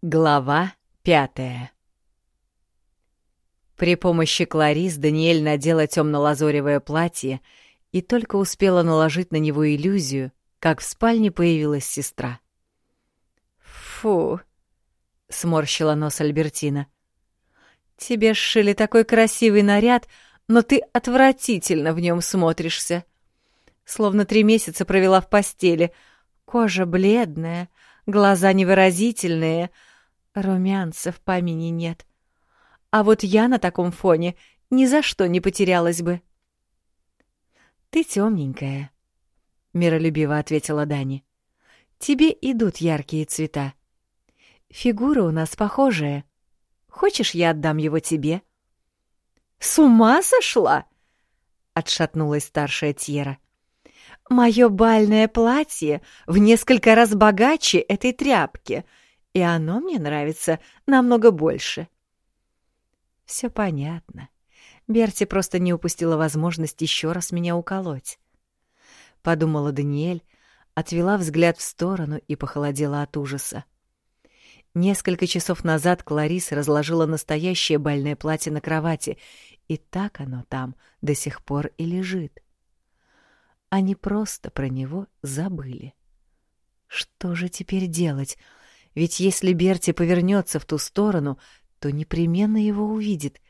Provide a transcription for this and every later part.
Глава пятая При помощи Кларис Даниэль надела темно-лазоревое платье и только успела наложить на него иллюзию, как в спальне появилась сестра. «Фу!» — сморщила нос Альбертина. «Тебе сшили такой красивый наряд, но ты отвратительно в нем смотришься. Словно три месяца провела в постели. Кожа бледная, глаза невыразительные, румянца в помине нет. А вот я на таком фоне ни за что не потерялась бы». «Ты темненькая», — миролюбиво ответила Дани. «Тебе идут яркие цвета. Фигура у нас похожая. Хочешь, я отдам его тебе?» «С ума сошла?» — отшатнулась старшая Тьера. «Мое бальное платье в несколько раз богаче этой тряпки, и оно мне нравится намного больше». «Все понятно. Берти просто не упустила возможность еще раз меня уколоть. Подумала Даниэль, отвела взгляд в сторону и похолодела от ужаса. Несколько часов назад Кларис разложила настоящее бальное платье на кровати, и так оно там до сих пор и лежит. Они просто про него забыли. Что же теперь делать? Ведь если Берти повернется в ту сторону, то непременно его увидит —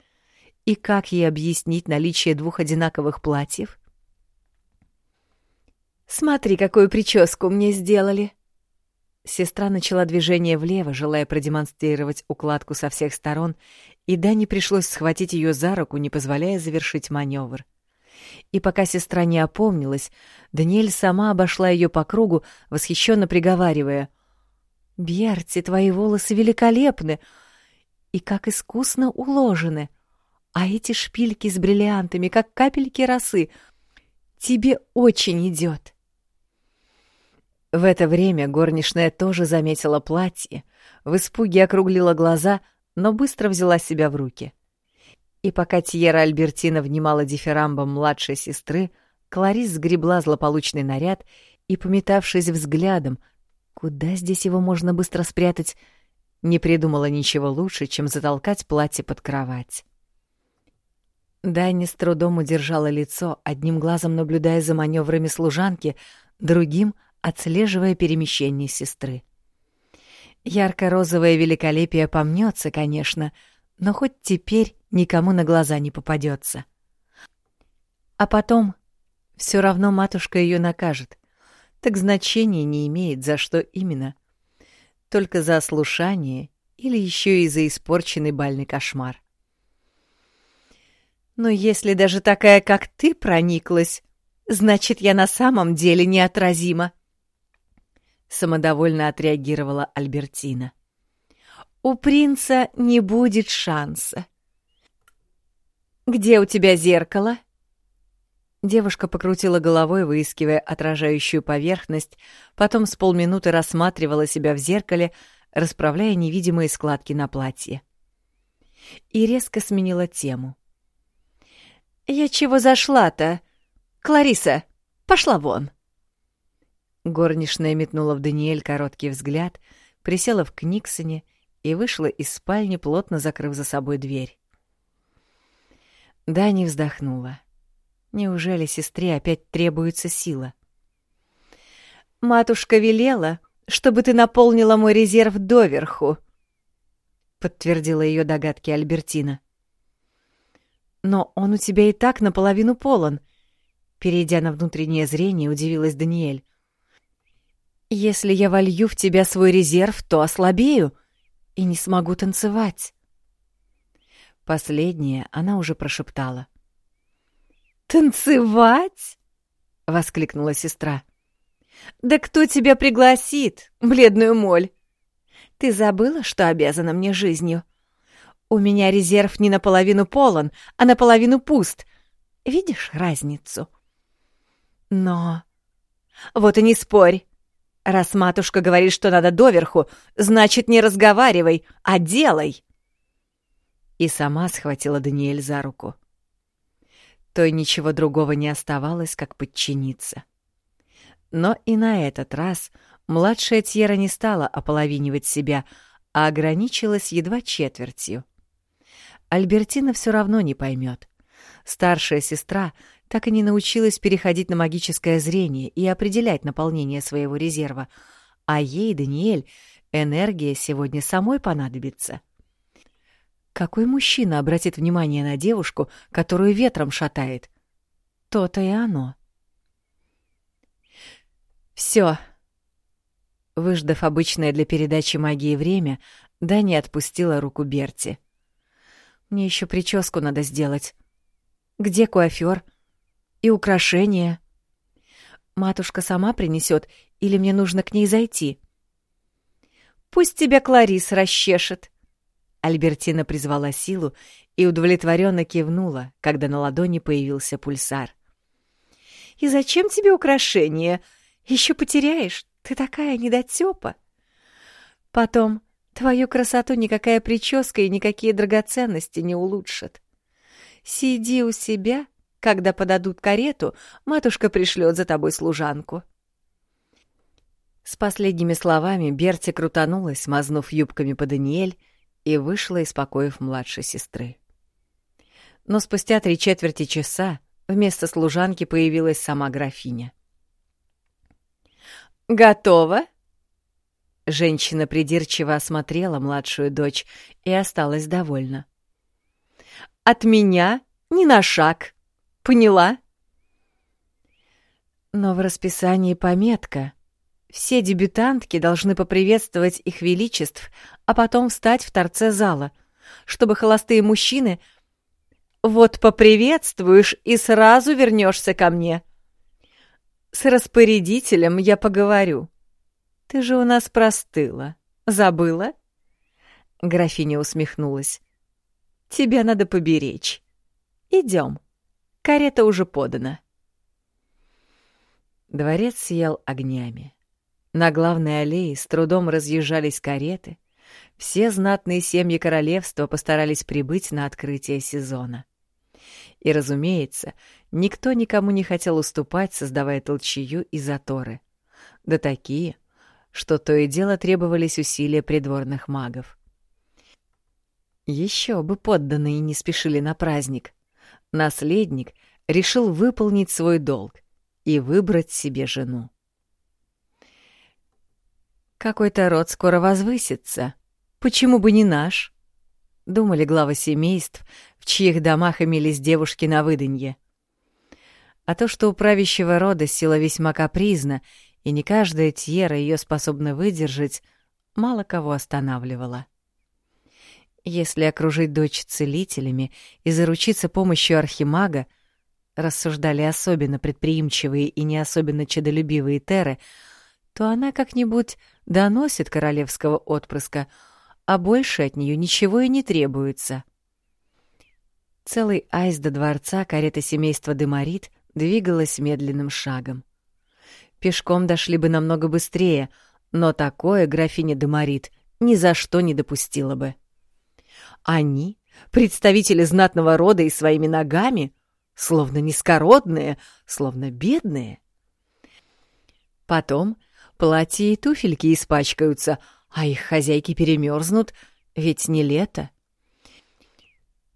и как ей объяснить наличие двух одинаковых платьев? «Смотри, какую прическу мне сделали!» Сестра начала движение влево, желая продемонстрировать укладку со всех сторон, и Дане пришлось схватить ее за руку, не позволяя завершить маневр. И пока сестра не опомнилась, Даниэль сама обошла ее по кругу, восхищенно приговаривая. «Берти, твои волосы великолепны! И как искусно уложены! А эти шпильки с бриллиантами, как капельки росы, тебе очень идет. В это время горничная тоже заметила платье, в испуге округлила глаза, но быстро взяла себя в руки. И пока Тьера Альбертина внимала дифирамбом младшей сестры, Кларис сгребла злополучный наряд и, пометавшись взглядом, куда здесь его можно быстро спрятать, не придумала ничего лучше, чем затолкать платье под кровать. Дайни с трудом удержала лицо, одним глазом наблюдая за маневрами служанки, другим — отслеживая перемещение сестры. Ярко-розовое великолепие помнется, конечно, но хоть теперь никому на глаза не попадется. А потом все равно матушка ее накажет, так значения не имеет, за что именно. Только за ослушание или еще и за испорченный бальный кошмар. Но если даже такая, как ты, прониклась, значит, я на самом деле неотразима. Самодовольно отреагировала Альбертина. У принца не будет шанса. Где у тебя зеркало? Девушка покрутила головой, выискивая отражающую поверхность, потом с полминуты рассматривала себя в зеркале, расправляя невидимые складки на платье. И резко сменила тему. «Я чего зашла-то? Клариса, пошла вон!» Горничная метнула в Даниэль короткий взгляд, присела в Книксоне и вышла из спальни, плотно закрыв за собой дверь. Дани вздохнула. Неужели сестре опять требуется сила? «Матушка велела, чтобы ты наполнила мой резерв доверху», — подтвердила ее догадки Альбертина. Но он у тебя и так наполовину полон. Перейдя на внутреннее зрение, удивилась Даниэль. Если я волью в тебя свой резерв, то ослабею и не смогу танцевать. Последнее она уже прошептала. «Танцевать?» — воскликнула сестра. «Да кто тебя пригласит, бледную моль? Ты забыла, что обязана мне жизнью?» У меня резерв не наполовину полон, а наполовину пуст. Видишь разницу? Но... Вот и не спорь. Раз матушка говорит, что надо доверху, значит, не разговаривай, а делай. И сама схватила Даниэль за руку. Той ничего другого не оставалось, как подчиниться. Но и на этот раз младшая Тьера не стала ополовинивать себя, а ограничилась едва четвертью. Альбертина все равно не поймет. Старшая сестра так и не научилась переходить на магическое зрение и определять наполнение своего резерва, а ей, Даниэль, энергия сегодня самой понадобится. Какой мужчина обратит внимание на девушку, которую ветром шатает? То-то и оно. Все. Выждав обычное для передачи магии время, Дани отпустила руку Берти. Мне еще прическу надо сделать. Где куафёр? И украшения? Матушка сама принесет, или мне нужно к ней зайти? Пусть тебя Кларис расчешет. Альбертина призвала силу и удовлетворенно кивнула, когда на ладони появился пульсар. «И зачем тебе украшения? Еще потеряешь? Ты такая недотёпа!» «Потом твою красоту никакая прическа и никакие драгоценности не улучшат. Сиди у себя, когда подадут карету, матушка пришлет за тобой служанку». С последними словами Берти крутанулась, мазнув юбками по Даниэль, и вышла из покоев младшей сестры. Но спустя три четверти часа вместо служанки появилась сама графиня. «Готово?» Женщина придирчиво осмотрела младшую дочь и осталась довольна. «От меня ни на шаг. Поняла?» Но в расписании пометка — все дебютантки должны поприветствовать их величеств, а потом встать в торце зала, чтобы холостые мужчины... Вот поприветствуешь и сразу вернешься ко мне. С распорядителем я поговорю. Ты же у нас простыла. Забыла? Графиня усмехнулась. Тебя надо поберечь. Идем. Карета уже подана. Дворец сиял огнями. На главной аллее с трудом разъезжались кареты. Все знатные семьи королевства постарались прибыть на открытие сезона. И, разумеется, никто никому не хотел уступать, создавая толчью и заторы. Да такие, что то и дело требовались усилия придворных магов. Еще бы подданные не спешили на праздник. Наследник решил выполнить свой долг и выбрать себе жену. Какой-то род скоро возвысится. Почему бы не наш? Думали главы семейств, в чьих домах имелись девушки на выданье. А то, что у правящего рода сила весьма капризна, и не каждая тьера ее способна выдержать, мало кого останавливало. Если окружить дочь целителями и заручиться помощью архимага, рассуждали особенно предприимчивые и не особенно чадолюбивые теры, то она как-нибудь доносит королевского отпрыска, а больше от нее ничего и не требуется. Целый айс до дворца карета семейства Демарит двигалась медленным шагом. Пешком дошли бы намного быстрее, но такое графиня Демарит ни за что не допустила бы. Они, представители знатного рода и своими ногами, словно низкородные, словно бедные. Потом Платья и туфельки испачкаются, а их хозяйки перемерзнут, ведь не лето.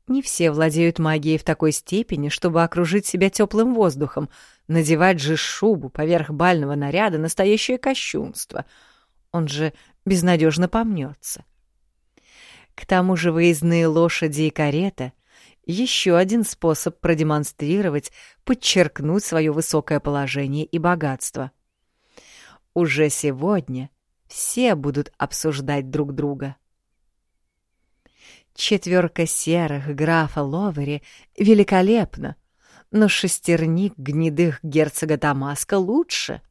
Не все владеют магией в такой степени, чтобы окружить себя теплым воздухом. Надевать же шубу поверх бального наряда — настоящее кощунство. Он же безнадежно помнется. К тому же выездные лошади и карета — еще один способ продемонстрировать, подчеркнуть свое высокое положение и богатство — уже сегодня все будут обсуждать друг друга. Четверка серых графа Ловери великолепна, но шестерник гнедых герцога Дамаска лучше.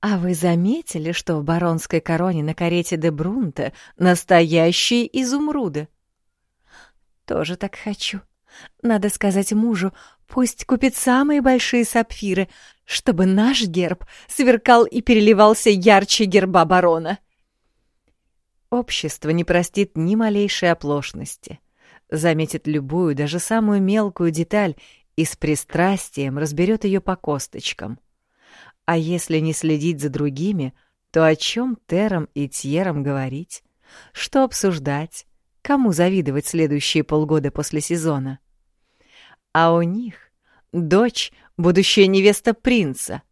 А вы заметили, что в баронской короне на карете де Брунте настоящие изумруды? Тоже так хочу. Надо сказать мужу, пусть купит самые большие сапфиры, чтобы наш герб сверкал и переливался ярче герба барона. Общество не простит ни малейшей оплошности, заметит любую, даже самую мелкую деталь и с пристрастием разберет ее по косточкам. А если не следить за другими, то о чем Терам и Тьерам говорить? Что обсуждать? Кому завидовать следующие полгода после сезона? А у них дочь — будущая невеста принца.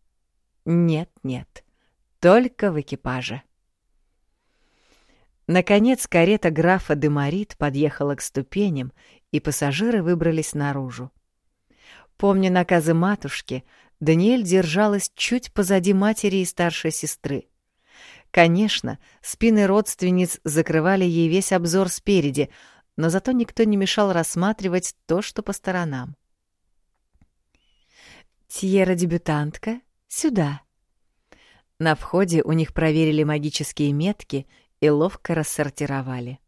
Нет-нет, только в экипаже. Наконец карета графа Демарит подъехала к ступеням, и пассажиры выбрались наружу. Помня наказы матушки, Даниэль держалась чуть позади матери и старшей сестры. Конечно, спины родственниц закрывали ей весь обзор спереди, но зато никто не мешал рассматривать то, что по сторонам. «Тьера-дебютантка, сюда!» На входе у них проверили магические метки и ловко рассортировали.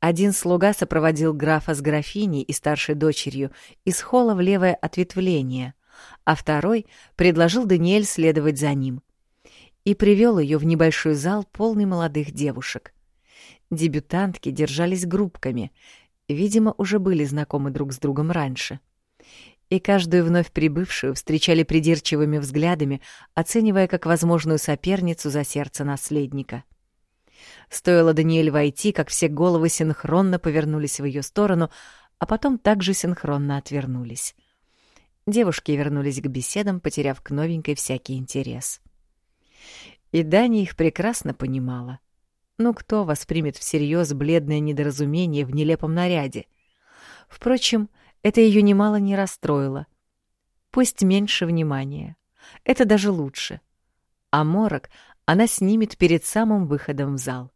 Один слуга сопроводил графа с графиней и старшей дочерью из холла в левое ответвление, а второй предложил Даниэль следовать за ним и привел ее в небольшой зал, полный молодых девушек. Дебютантки держались группками, видимо, уже были знакомы друг с другом раньше. И каждую вновь прибывшую встречали придирчивыми взглядами, оценивая как возможную соперницу за сердце наследника — Стоило Даниэль войти, как все головы синхронно повернулись в ее сторону, а потом также синхронно отвернулись. Девушки вернулись к беседам, потеряв к новенькой всякий интерес. И Дани их прекрасно понимала. Ну кто воспримет всерьез бледное недоразумение в нелепом наряде? Впрочем, это ее немало не расстроило. Пусть меньше внимания. Это даже лучше. А морок она снимет перед самым выходом в зал.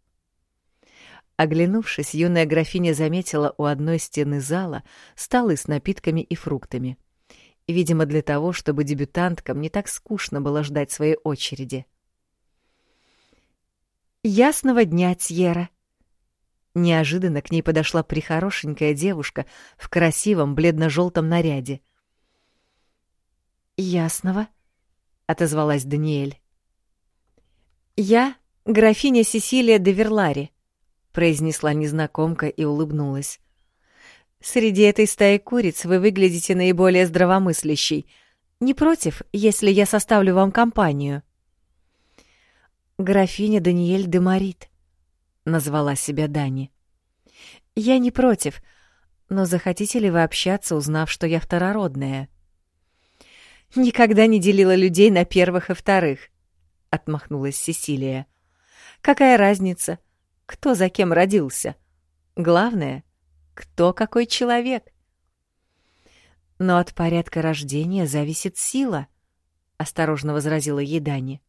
Оглянувшись, юная графиня заметила у одной стены зала столы с напитками и фруктами. Видимо, для того, чтобы дебютанткам не так скучно было ждать своей очереди. «Ясного дня, Тьера!» Неожиданно к ней подошла прихорошенькая девушка в красивом бледно-желтом наряде. «Ясного?» — отозвалась Даниэль. «Я — графиня Сесилия де Верлари», — произнесла незнакомка и улыбнулась. «Среди этой стаи куриц вы выглядите наиболее здравомыслящей. Не против, если я составлю вам компанию?» «Графиня Даниэль де Марит», — назвала себя Дани. «Я не против, но захотите ли вы общаться, узнав, что я второродная?» «Никогда не делила людей на первых и вторых», — отмахнулась Сесилия. «Какая разница?» кто за кем родился. Главное, кто какой человек. Но от порядка рождения зависит сила, осторожно возразила Едани.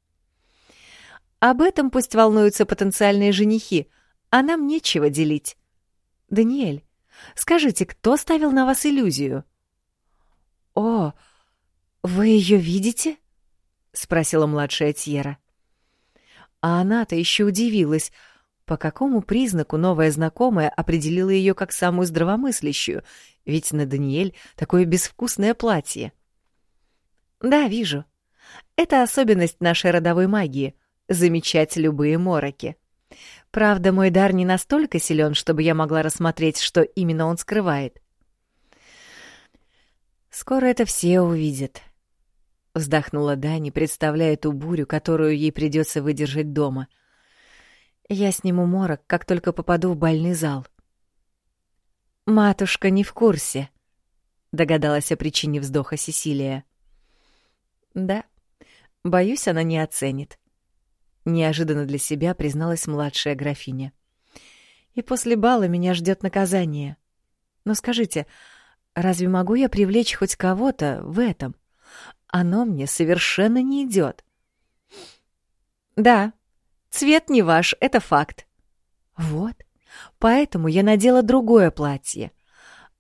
Об этом пусть волнуются потенциальные женихи, а нам нечего делить. Даниэль, скажите, кто ставил на вас иллюзию? О, вы ее видите? спросила младшая Тьера. А она-то еще удивилась, по какому признаку новая знакомая определила ее как самую здравомыслящую? Ведь на Даниэль такое безвкусное платье. Да, вижу. Это особенность нашей родовой магии — замечать любые мороки. Правда, мой дар не настолько силен, чтобы я могла рассмотреть, что именно он скрывает. Скоро это все увидят. Вздохнула Дани, представляя ту бурю, которую ей придется выдержать дома — я сниму морок, как только попаду в больный зал. Матушка не в курсе, догадалась о причине вздоха Сесилия. Да, боюсь, она не оценит. Неожиданно для себя призналась младшая графиня. И после бала меня ждет наказание. Но скажите, разве могу я привлечь хоть кого-то в этом? Оно мне совершенно не идет. Да, Цвет не ваш, это факт. Вот, поэтому я надела другое платье.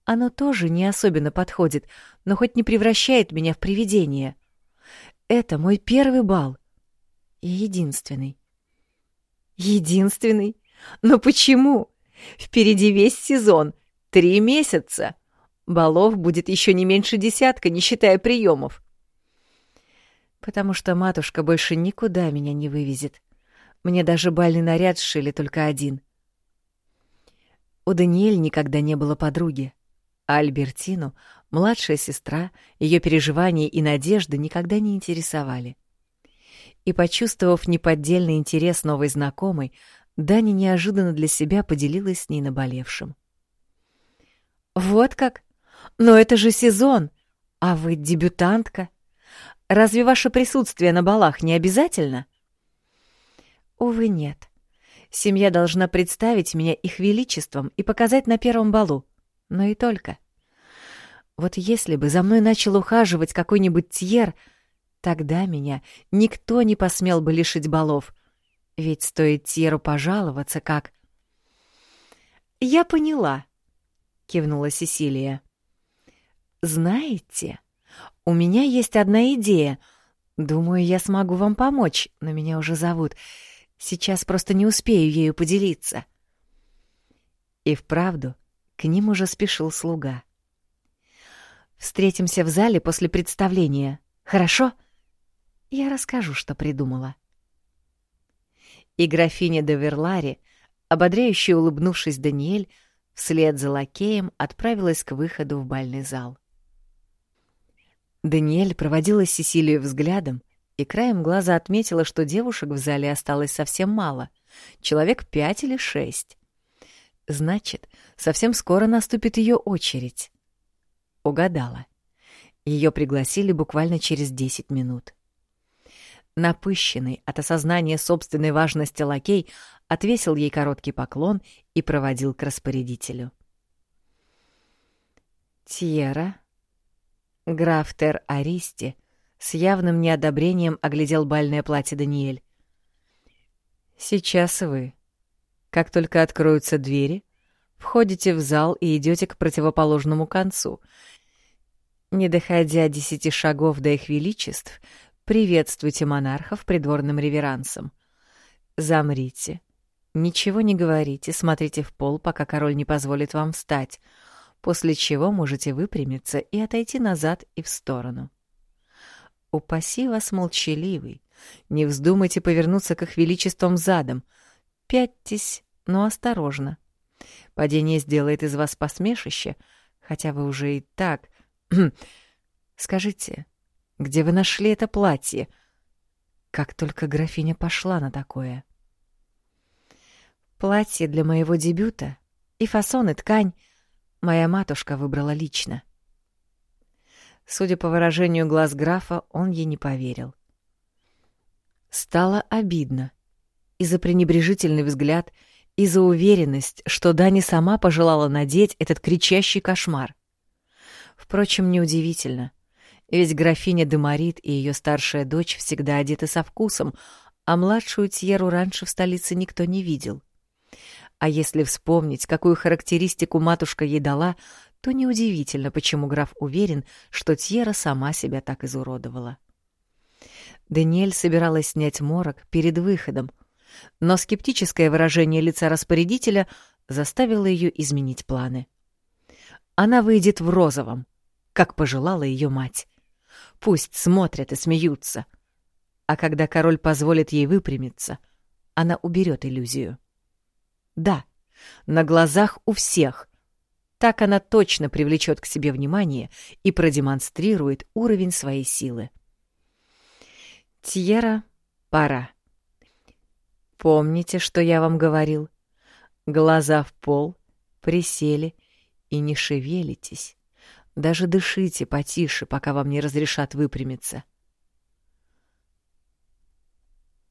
Оно тоже не особенно подходит, но хоть не превращает меня в привидение. Это мой первый бал. И единственный. Единственный? Но почему? Впереди весь сезон. Три месяца. Балов будет еще не меньше десятка, не считая приемов. Потому что матушка больше никуда меня не вывезет. Мне даже бальный наряд сшили только один. У Даниэль никогда не было подруги, а Альбертину, младшая сестра, ее переживания и надежды никогда не интересовали. И, почувствовав неподдельный интерес новой знакомой, Дани неожиданно для себя поделилась с ней наболевшим. «Вот как? Но это же сезон, а вы дебютантка. Разве ваше присутствие на балах не обязательно?» «Увы, нет. Семья должна представить меня их величеством и показать на первом балу, но и только. Вот если бы за мной начал ухаживать какой-нибудь Тьер, тогда меня никто не посмел бы лишить балов, ведь стоит Тьеру пожаловаться, как... «Я поняла», — кивнула Сесилия. «Знаете, у меня есть одна идея. Думаю, я смогу вам помочь, но меня уже зовут. Сейчас просто не успею ею поделиться». И вправду к ним уже спешил слуга. «Встретимся в зале после представления, хорошо?» Я расскажу, что придумала и графиня де Верлари, ободряюще улыбнувшись Даниэль, вслед за лакеем отправилась к выходу в бальный зал. Даниэль проводила Сесилию взглядом и краем глаза отметила, что девушек в зале осталось совсем мало, человек пять или шесть. Значит, совсем скоро наступит ее очередь. Угадала. Ее пригласили буквально через десять минут. Напыщенный от осознания собственной важности лакей отвесил ей короткий поклон и проводил к распорядителю. Тьера, граф Тер Аристи, с явным неодобрением оглядел бальное платье Даниэль. «Сейчас вы. Как только откроются двери, входите в зал и идете к противоположному концу. Не доходя десяти шагов до их величеств, Приветствуйте монархов придворным реверансом. Замрите. Ничего не говорите, смотрите в пол, пока король не позволит вам встать, после чего можете выпрямиться и отойти назад и в сторону. Упаси вас, молчаливый. Не вздумайте повернуться к их величествам задом. Пятьтесь, но осторожно. Падение сделает из вас посмешище, хотя вы уже и так... Скажите, где вы нашли это платье? Как только графиня пошла на такое. Платье для моего дебюта и фасон, и ткань моя матушка выбрала лично. Судя по выражению глаз графа, он ей не поверил. Стало обидно. И за пренебрежительный взгляд, и за уверенность, что Дани сама пожелала надеть этот кричащий кошмар. Впрочем, неудивительно. Ведь графиня Демарит и ее старшая дочь всегда одеты со вкусом, а младшую Тьеру раньше в столице никто не видел. А если вспомнить, какую характеристику матушка ей дала, то неудивительно, почему граф уверен, что Тьера сама себя так изуродовала. Даниэль собиралась снять морок перед выходом, но скептическое выражение лица распорядителя заставило ее изменить планы. Она выйдет в розовом, как пожелала ее мать. Пусть смотрят и смеются. А когда король позволит ей выпрямиться, она уберет иллюзию. Да, на глазах у всех. Так она точно привлечет к себе внимание и продемонстрирует уровень своей силы. Тьера, пора. Помните, что я вам говорил? Глаза в пол, присели и не шевелитесь. Даже дышите потише, пока вам не разрешат выпрямиться.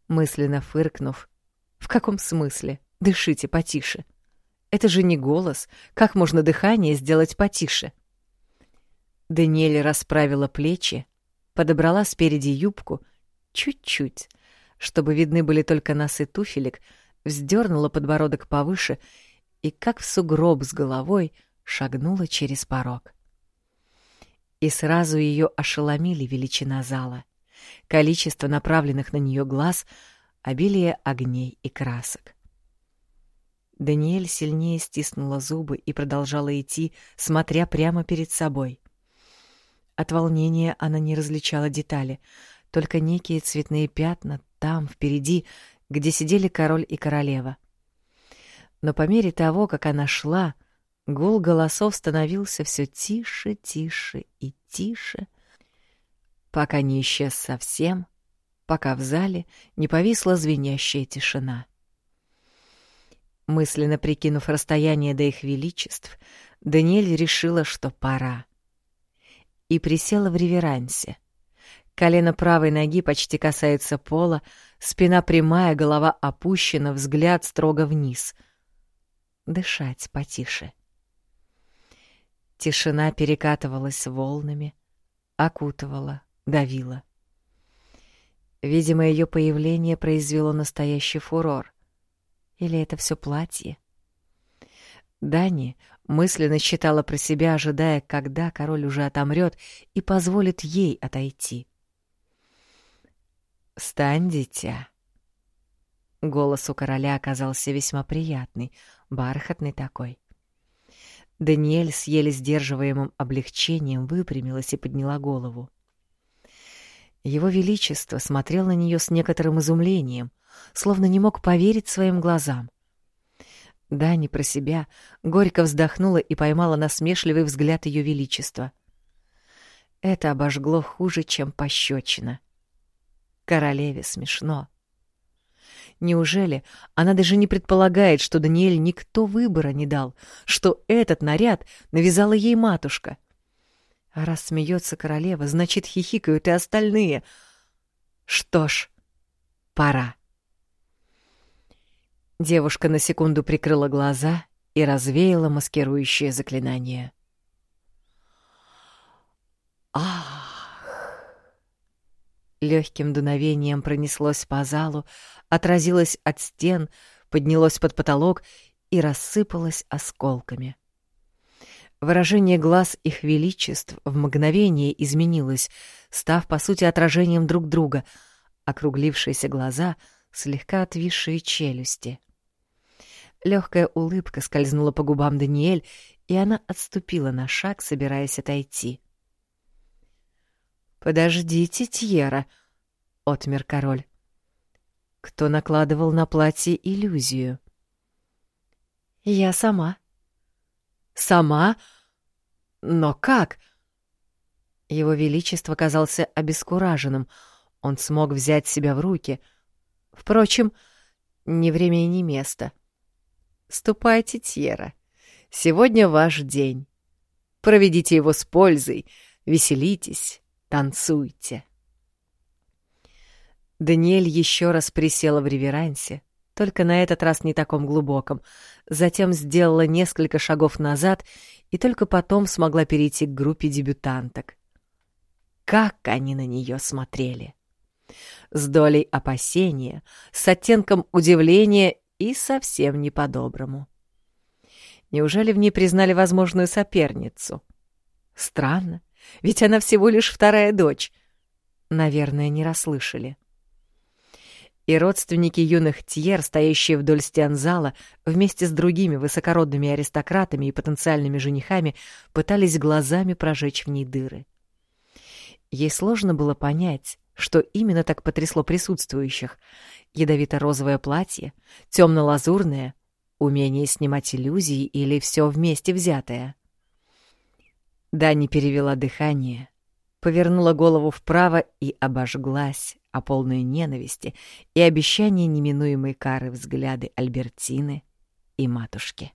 Мысленно фыркнув, в каком смысле? Дышите потише. Это же не голос. Как можно дыхание сделать потише? Даниэль расправила плечи, подобрала спереди юбку, чуть-чуть, чтобы видны были только носы туфелек, вздернула подбородок повыше и, как в сугроб с головой, шагнула через порог. И сразу ее ошеломили величина зала, количество направленных на нее глаз, обилие огней и красок. Даниэль сильнее стиснула зубы и продолжала идти, смотря прямо перед собой. От волнения она не различала детали, только некие цветные пятна там, впереди, где сидели король и королева. Но по мере того, как она шла, — Гул голосов становился все тише, тише и тише, пока не исчез совсем, пока в зале не повисла звенящая тишина. Мысленно прикинув расстояние до их величеств, Даниэль решила, что пора. И присела в реверансе. Колено правой ноги почти касается пола, спина прямая, голова опущена, взгляд строго вниз. Дышать потише. Тишина перекатывалась волнами, окутывала, давила. Видимо, ее появление произвело настоящий фурор. Или это все платье? Дани мысленно считала про себя, ожидая, когда король уже отомрет и позволит ей отойти. «Стань, дитя!» Голос у короля оказался весьма приятный, бархатный такой. Даниэль с еле сдерживаемым облегчением выпрямилась и подняла голову. Его Величество смотрел на нее с некоторым изумлением, словно не мог поверить своим глазам. Дани про себя горько вздохнула и поймала насмешливый взгляд Ее Величества. Это обожгло хуже, чем пощечина. Королеве смешно. Неужели она даже не предполагает, что Даниэль никто выбора не дал, что этот наряд навязала ей матушка? А раз смеется королева, значит, хихикают и остальные. Что ж, пора. Девушка на секунду прикрыла глаза и развеяла маскирующее заклинание. Легким дуновением пронеслось по залу, отразилось от стен, поднялось под потолок и рассыпалось осколками. Выражение глаз их величеств в мгновение изменилось, став, по сути, отражением друг друга, округлившиеся глаза, слегка отвисшие челюсти. Легкая улыбка скользнула по губам Даниэль, и она отступила на шаг, собираясь отойти. «Подождите, Тьера!» — отмер король. «Кто накладывал на платье иллюзию?» «Я сама». «Сама? Но как?» Его Величество казался обескураженным. Он смог взять себя в руки. Впрочем, ни время и ни место. Ступайте, Тьера. Сегодня ваш день. Проведите его с пользой, веселитесь, танцуйте. Даниэль еще раз присела в реверансе, только на этот раз не таком глубоком, затем сделала несколько шагов назад и только потом смогла перейти к группе дебютанток. Как они на нее смотрели! С долей опасения, с оттенком удивления и совсем не по-доброму. Неужели в ней признали возможную соперницу? Странно, ведь она всего лишь вторая дочь. Наверное, не расслышали. И родственники юных Тьер, стоящие вдоль стен зала, вместе с другими высокородными аристократами и потенциальными женихами, пытались глазами прожечь в ней дыры. Ей сложно было понять, что именно так потрясло присутствующих, ядовито-розовое платье, темно-лазурное, умение снимать иллюзии или все вместе взятое. Дани перевела дыхание, повернула голову вправо и обожглась о полной ненависти и обещании неминуемой кары взгляды Альбертины и матушки.